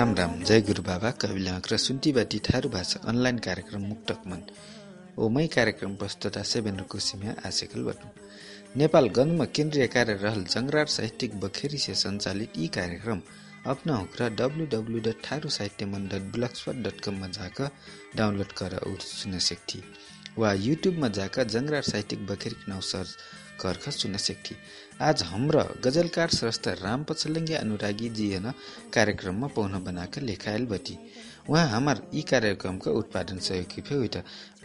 जय गुरु बाबा कविलाक र सुन्टीबाटी ठारू भाषा अनलाइन कार्यक्रम मुक्तक मन। ओ मै कार्यक्रम प्रस्तुता सेवेन्द्र कुसिमिया आशेकल बटु। नेपाल गन्धमा केन्द्रीय कार्य रहल जङ्गरार साहित्यिक बखेरी से सञ्चालित यी कार्यक्रम अपना हुक्रा डब्लु डब्लु डट ठारू साहित्य मन डट ब्लगस्पट डट कममा जाक डाउनलोड कर सुन सेक्थी। वा युट्युबमा जाक जङ्गरार साहित्यिक बखेरी नाउँ सर्च कर्ख सुन सेक्थी। आज हाम्रो गजलकार श्रेष्ठ राम पछलङ्गे अनुरागी जी हेन कार्यक्रममा पहुन बनाएका लेखायल बटी। उहाँ हाम्र यी कार्यक्रमको उत्पादन सहयोगी फे उइट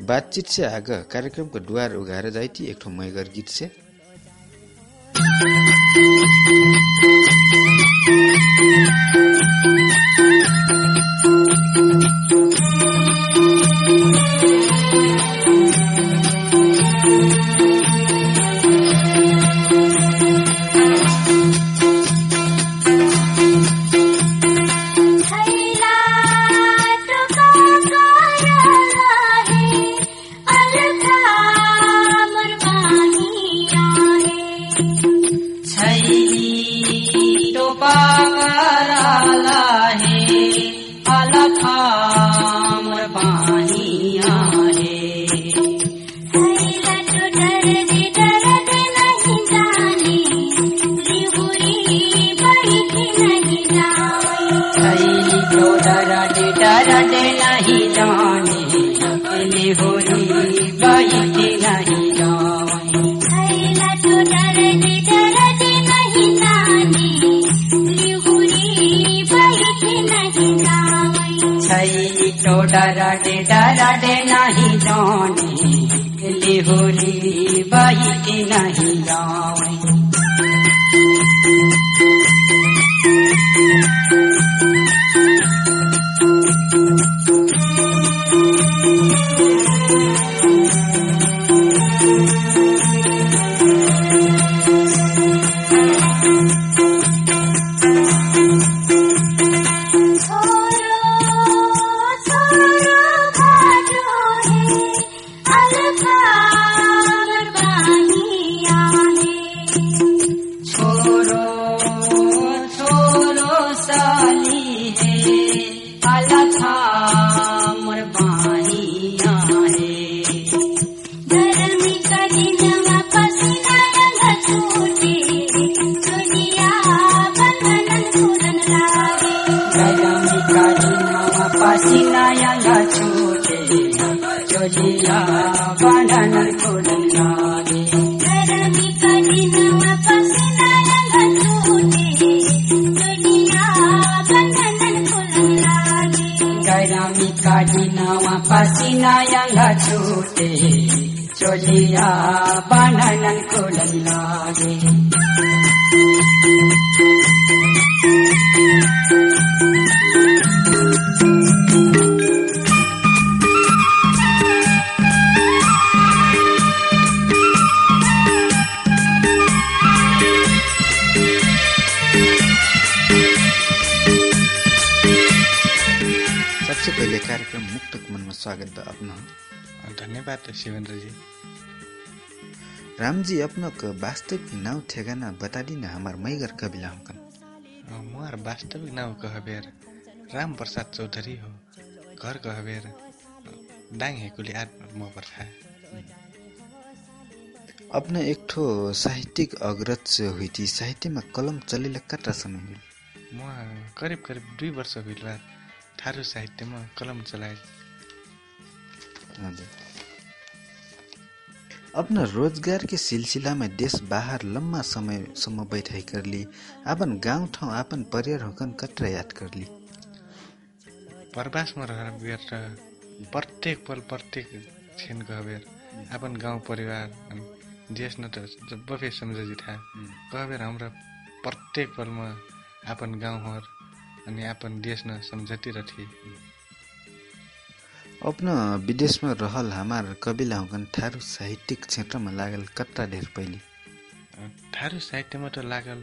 बातचित से आग कार्यक्रमको डुवार उगाएर जाइटी एक ठो मैगर गीत से। डराडे डराडे नहीं जाने। लिहोरी बैठ नहीं சிலையல்ல சூட்டே ஜொலியா வடன கொடியாதே கரமி கடினம பசிலையல்ல சூட்டே ஜொலியா வடன கொடியாதே கரமி கடினம பசிலையல்ல சூட்டே ஜொலியா வடன கொடியாதே Thank you. स्वागत अपना धन्यवाद शिवेंद्र जी राम जी अपना वास्तविक नाव ठेगाना बता दी ना हमार मैगर कबिला हमकन मुहार वास्तविक नाव कहबेर राम प्रसाद चौधरी हो घर कहबेर डाङ हेकुली आठ म पर्खा अपना एक ठो साहित्यिक अग्रज हुई थी साहित्यमा कलम चलेला कता समय हुई म करिब करिब दुई वर्ष बा थारू साहित्यमा कलम चलाए। अपना रोजगार के सिलसिला में देश बाहर लम्बा समय सम्म बैठाई कर ली अपन गांव ठाउँ आपन परिवार होकन कटरा याद कर ली प्रवासमा रहेर बेर प्रत्येक पल प्रत्येक क्षण कहबेर अपन गाउँ परिवार देश न त जब सम्झी था कहबेर हमरा प्रत्येक पलमा अपन गाउँहर अनि अपन देश न सम्झती रथी अपना विदेशमा रहल हमार कविला हुकन थारू साहित्यिक क्षेत्रमा लागल कट्टा ढेर पहिले। थारू साहित्यमा त लागल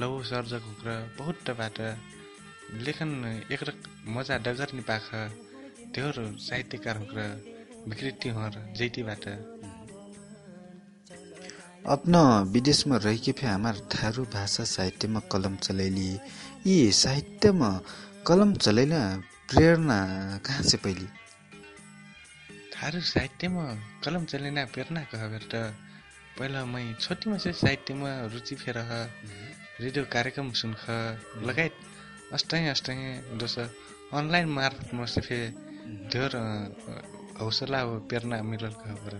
लघु सर्जक हुक्र बहुत बाट। लेखन एक मजा डगर नि पाख त्योर साहित्यकार हुक्र विकृति हर जैतीबाट अपना विदेशमा रहिके फे हमार थारू भाषा साहित्यमा कलम चलैली। यी साहित्यमा कलम चलैन प्रेरणा कहाँ से पहिले थारू साहित्यमा कलम चलेना प्रेरणा कहबेर पहिला मै छोटीमा चाहिँ साहित्यमा रुचि फेर रेडियो कार्यक्रम सुनख लगायत अस्टाइ अस्टाइ दोस अनलाइन मार्फत म से फे धेर हौसला अब प्रेरणा मिलल कहबर।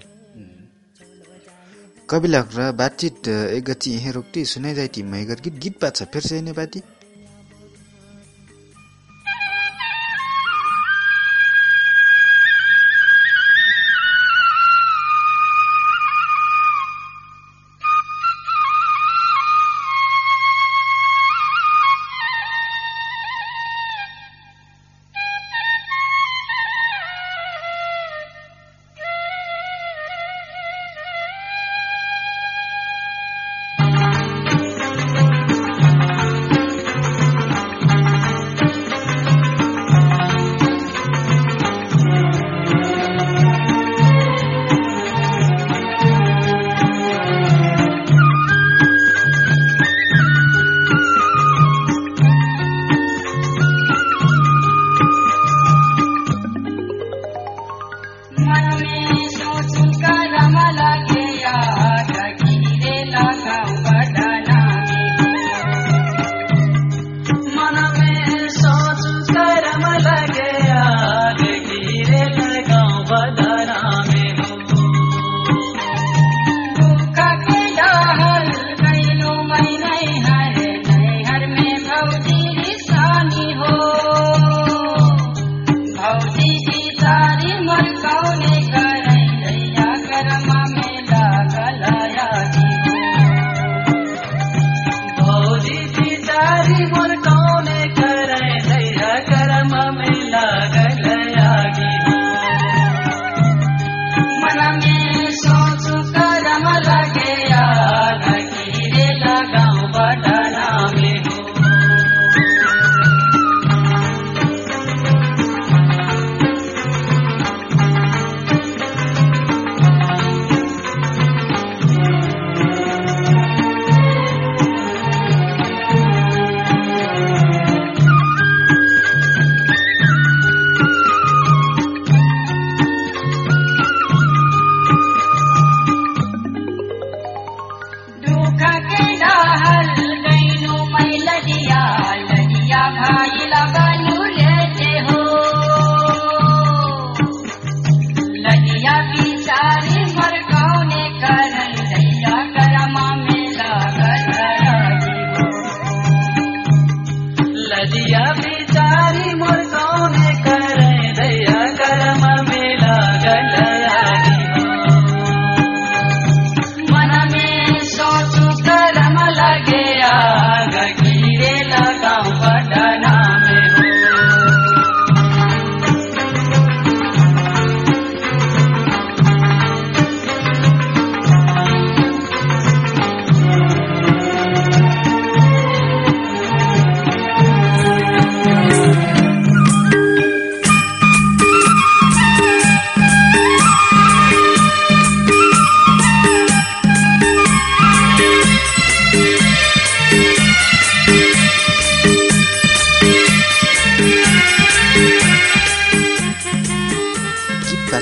कविला र बातचित एक गति यहाँ रोक्टी सुनाइ जाइटी मैगर गीत गीत पाछ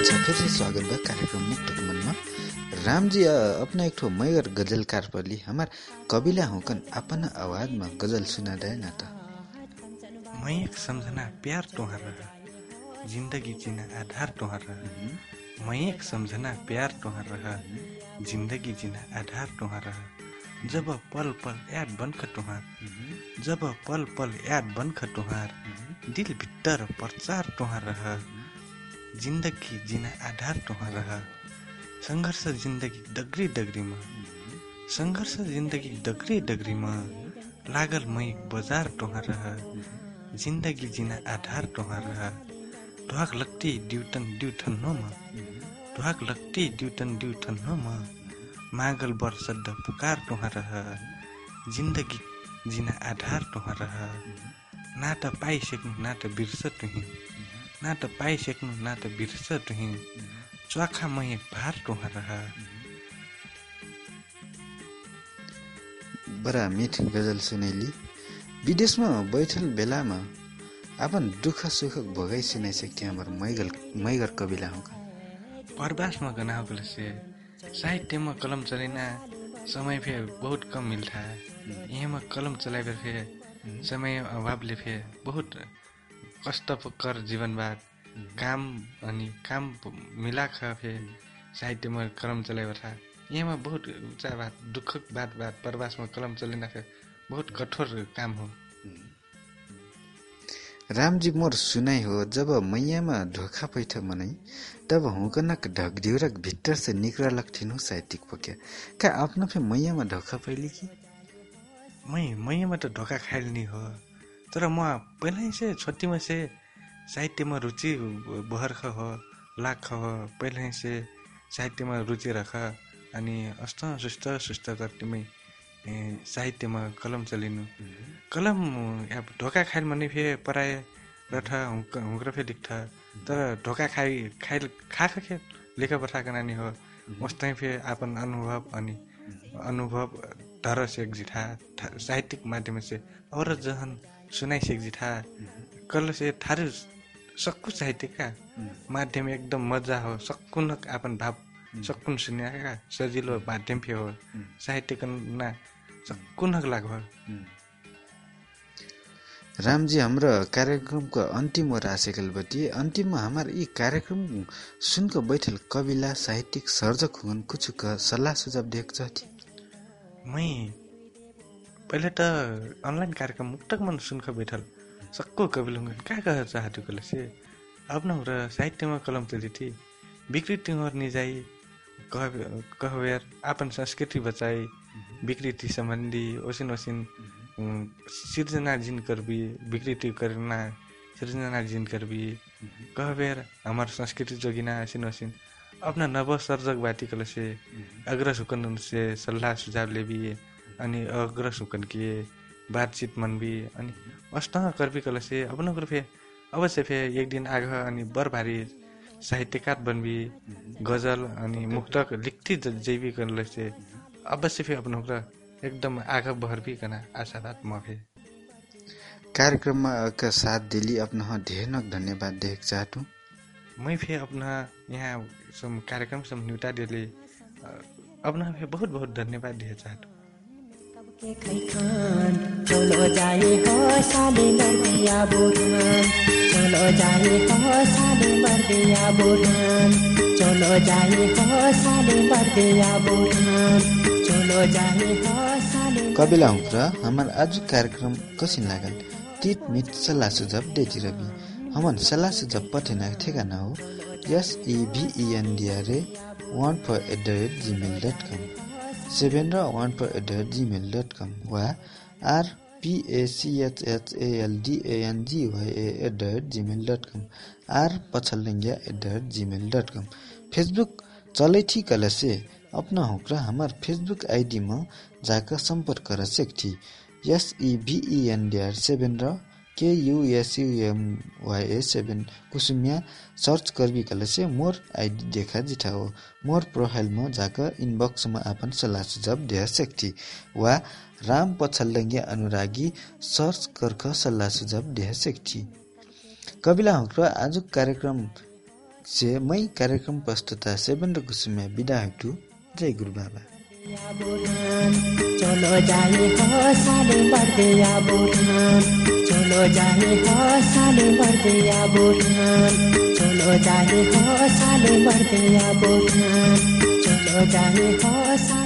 फेर से बाती ठो मयर गजलकार पली हमार कविला होकन अपन आवाज में गजल सुना दे ना तो। मैं एक समझना प्यार तोहर रहा जिंदगी जीना आधार तोहर रहा। मैं एक समझना प्यार तोहर रहा जिंदगी जीना आधार तोहर रहा। जब पल पल याद बनख तोहार जब पल पल याद बनख तोहार दिल भीतर प्रचार तोहार रहा। जिंदगी जीना आधार तोहार रहा सङ्घर्ष जिन्दगी डगरी डगरीमा सङ्घर्ष जिन्दगी डगरी डगरीमा लागल मै बजार टोहा रह जिन्दगी जिना आधार टोहा रह ढुवाक लट्टी ड्युटन ड्युठन नोमा ढुवाक लट्टी ड्युटन ड्युठन नोमा मागल वर्षद पुकार टोहा रह जिन्दगी जिना आधार टोहा रह त पाइसक्नु ना त बिर्स टुही ना त पाइसक्नु ना त बिर्स टुही च्वाखामय भार टोहा रहा बडा मिठ गजल सुनेली। विदेशमा बैठल बेलामा अपन दुःख सुख भोगाई सुनाई सकते हमार मैगल मैगर कविला हो प्रवासमा गना से साहित्यमा कलम चलेना समय फेर बहुत कम मिलता है यहाँमा कलम चलाए फेर समय अभावले फेर बहुत कष्टकर जीवनबाट काम अनि काम मिलाख फे साहित्यमा कलम चलाइ था। यहाँमा बहुत ऊँचा बात दुःख बात बात प्रवासमा कलम चलिना बहुत कठोर काम हो। रामजी मोर सुनाई हो जब मैयामा ढोका पैठ मनै तब हुकनक ढकढिउरक भित्तर से निकरलक थिनु साहित्यिक पक्या का आफ्नो फे मैयामा ढोका पैली कि? मै मैयामा त ढोका खाइल हो। तर म पहिल्यै से छोटीमा से साहित्यमा रुचि बहर्ख हो लाख हो पहिल्यै से साहित्यमा रुचि रख अनि अस्त सुस्त सुस्त गर्तीमै साहित्यमा कलम चलिनु। कलम अब ढोका खाइल भने फे पराय रठ हुँक्र फे लिख तर ढोका खाइ खाइ खा खा लेखा पठाएको नानी हो। उस्तै फे आफ्नो अनुभव अनि अनुभव धर सेक जिठा। साहित्यिक माध्यम से और जहन सुनाइ सेक जिठा कल से थारू सक्कु साहित्यका माध्यम एकदम मजा हो सक्कुन आफ्नो भाव सक्कुन सुन्या सजिलो माध्यम फे हो? साहित्यको ना सक्कुन लाग रामजी हाम्रो कार्यक्रमको अन्तिम ओर आसेकलबटी अन्तिममा हाम्रो यी कार्यक्रम सुनको बैठल कविला साहित्यिक सर्जक हुन् कुछुक सल्लाह सुझाव दिएको छ मै पहिले त अनलाइन कार्यक्रम मुक्तक मन सुनख बैठल सक्को कविल हुँगन कहाँ कहाँ चाहतो कलसे अपना र साहित्यमा कलम चली थी विकृति और निजाई कह कहवेर आपन संस्कृति बचाई विकृति सम्बन्धी ओसिन ओसिन सिर्जना जिन करबी विकृति करना सृजना जिन करबी कहवेर हमार संस्कृति जोगिना ओसिन ओसिन। अपना नव सर्जक बाती कल से से सल्लाह सुझाव लेबी। अनि अग्र सुकन के बातचित मनबी अनि अष्ट कर्बी कल से अपना फे अवश्य फे एक दिन आग अनि बर भारी साहित्यकार बनबी गजल अनि मुक्तक लिखती जैवी कल से अवश्य फे अपना एकदम आग बहरबी कना आशावाद म फे कार्यक्रममा का साथ दिली अपना ढेर नक धन्यवाद देख चाहतु। मैं फे अपना यहाँ सम कार्यक्रम सम न्यूटा दिले अपना फे बहुत बहुत धन्यवाद दिए चाहतु। चलो कबिला हुँक्र हाम्रो आज कार्यक्रम कसिन लागल? टिट मिट सल्लाह सुझाव देती रवि। हमन सल्लाह सुझाव पठेना ठेगाना हो। S इभिइएनडिआरए one four at the rate Gmail dot com seven र one four at the rate Gmail dot com वा R at the rate Gmail dot com R पछल्लिङ्ग्या at the rate Gmail dot com Facebook चलै ठीक से अपना होक्रा हमार Facebook ID में जाकर संपर्क कर सकती S E V E N D R seven R K युएसयुएमवाइए seven कुसुमिया सर्च करबी से मोर आईडी देखा जिठा हो। मोर प्रोफाइल में जाकर इनबॉक्स सलाह सुझाव दे सकती वा राम पछल्लङ्गे अनुरागी सर्च करख सल्लाह सुझाव दे सकती कबिला हक्र आज कार्यक्रम से मै कार्यक्रम प्रस्तुता सेवन र कुसुमिया बिदा हेटु जय गुरु बाबा चलो साले बर्दिया बोठान चलो जाए हो साले बर्दिया बोठान चलो जाए हो साले बर्दिया बोठान चलो जाए हो साले